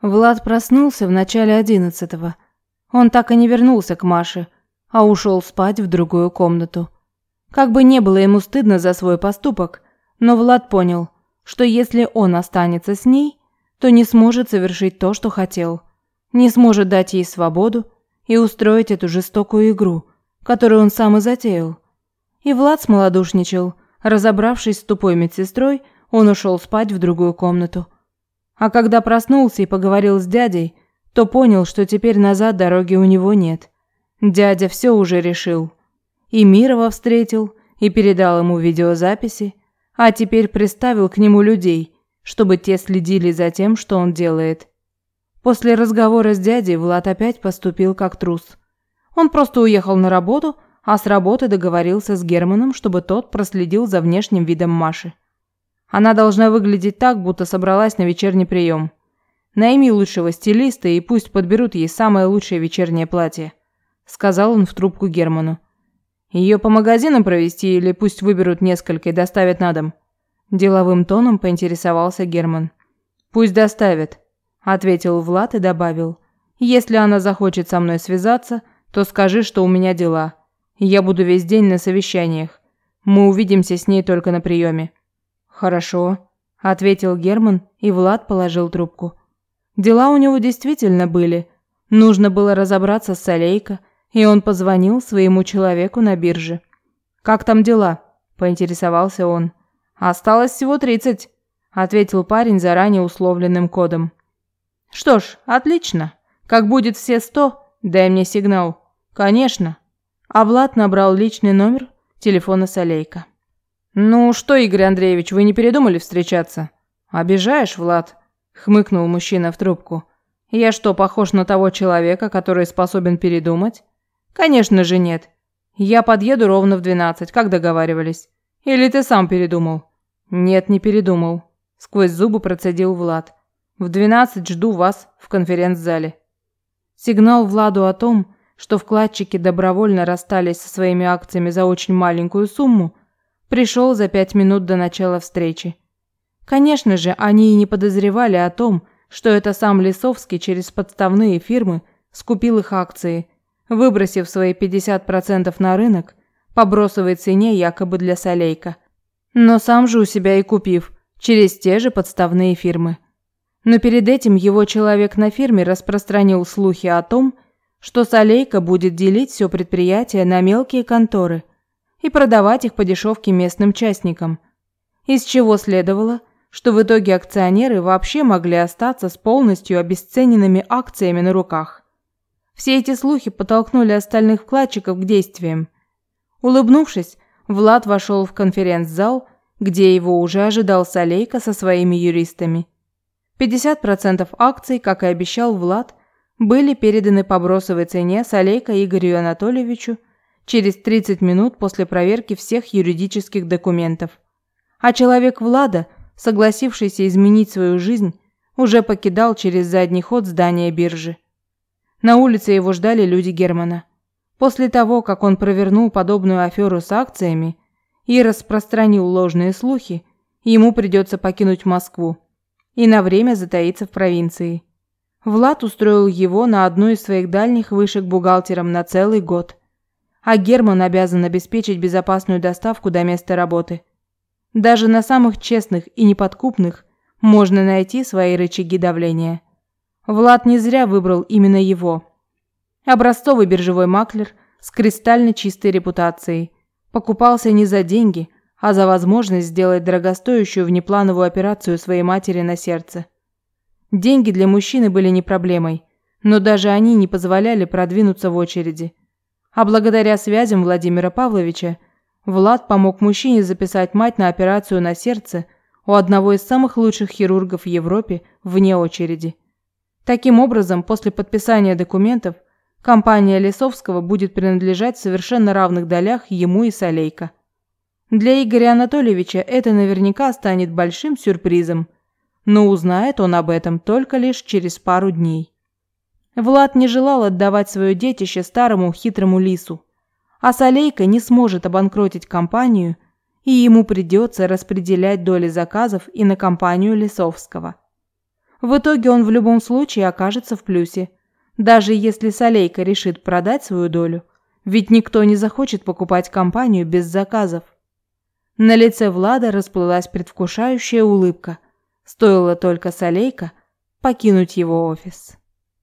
Влад проснулся в начале одиннадцатого. Он так и не вернулся к Маше, а ушел спать в другую комнату. Как бы не было ему стыдно за свой поступок, но Влад понял, что если он останется с ней, то не сможет совершить то, что хотел. Не сможет дать ей свободу и устроить эту жестокую игру, которую он сам и затеял. И Влад смолодушничал. Разобравшись с тупой медсестрой, он ушел спать в другую комнату. А когда проснулся и поговорил с дядей, то понял, что теперь назад дороги у него нет. Дядя все уже решил. И Мирова встретил, и передал ему видеозаписи, а теперь приставил к нему людей, чтобы те следили за тем, что он делает. После разговора с дядей Влад опять поступил как трус. Он просто уехал на работу, а с работы договорился с Германом, чтобы тот проследил за внешним видом Маши. Она должна выглядеть так, будто собралась на вечерний прием. Найми лучшего стилиста и пусть подберут ей самое лучшее вечернее платье, сказал он в трубку Герману. Ее по магазинам провести или пусть выберут несколько и доставят на дом? Деловым тоном поинтересовался Герман. Пусть доставят, ответил Влад и добавил: если она захочет со мной связаться, то скажи, что у меня дела. Я буду весь день на совещаниях. Мы увидимся с ней только на приеме. Хорошо, ответил Герман, и Влад положил трубку. Дела у него действительно были. Нужно было разобраться с Солейко, и он позвонил своему человеку на бирже. Как там дела? поинтересовался он. Осталось всего тридцать, ответил парень заранее условленным кодом. Что ж, отлично. Как будет все сто, дай мне сигнал. Конечно. А Влад набрал личный номер телефона Солейка. Ну что, Игорь Андреевич, вы не передумали встречаться? Обижаешь, Влад? хмыкнул мужчина в трубку. Я что, похож на того человека, который способен передумать? Конечно же нет. Я подъеду ровно в двенадцать, как договаривались. Или ты сам передумал? Нет, не передумал. Сквозь зубы процедил Влад. В двенадцать жду вас в конференц-зале. Сигнал Владу о том, что вкладчики добровольно расстались со своими акциями за очень маленькую сумму, пришел за пять минут до начала встречи. Конечно же, они и не подозревали о том, что это сам Лисовский через подставные фирмы скупил их акции, выбросив свои 50% на рынок по бросовой цене якобы для Солейка. Но сам же у себя и купив через те же подставные фирмы. Но перед этим его человек на фирме распространил слухи о том, что Солейка будет делить все предприятие на мелкие конторы и продавать их по дешевке местным частникам, из чего следовало, что в итоге акционеры вообще могли остаться с полностью обесцененными акциями на руках. Все эти слухи подтолкнули остальных вкладчиков к действиям. Улыбнувшись, Влад вошел в конференц-зал, где его уже ожидал Солейка со своими юристами. 50% акций, как и обещал Влад, были переданы по бросовой цене Солейко Игорю Анатольевичу через 30 минут после проверки всех юридических документов. А человек Влада, согласившийся изменить свою жизнь, уже покидал через задний ход здание биржи. На улице его ждали люди Германа. После того, как он провернул подобную аферу с акциями и распространил ложные слухи, ему придется покинуть Москву и на время затаиться в провинции. Влад устроил его на одну из своих дальних вышек бухгалтером на целый год. А Герман обязан обеспечить безопасную доставку до места работы. Даже на самых честных и неподкупных можно найти свои рычаги давления. Влад не зря выбрал именно его. Образцовый биржевой маклер с кристально чистой репутацией. Покупался не за деньги, а за возможность сделать дорогостоящую внеплановую операцию своей матери на сердце. Деньги для мужчины были не проблемой, но даже они не позволяли продвинуться в очереди. А благодаря связям Владимира Павловича, Влад помог мужчине записать мать на операцию на сердце у одного из самых лучших хирургов в Европе вне очереди. Таким образом, после подписания документов, компания Лисовского будет принадлежать в совершенно равных долях ему и Солейко. Для Игоря Анатольевича это наверняка станет большим сюрпризом, но узнает он об этом только лишь через пару дней. Влад не желал отдавать свое детище старому хитрому лису, а Солейка не сможет обанкротить компанию, и ему придется распределять доли заказов и на компанию Лисовского. В итоге он в любом случае окажется в плюсе. Даже если Солейка решит продать свою долю, ведь никто не захочет покупать компанию без заказов. На лице Влада расплылась предвкушающая улыбка. Стоило только Солейка покинуть его офис.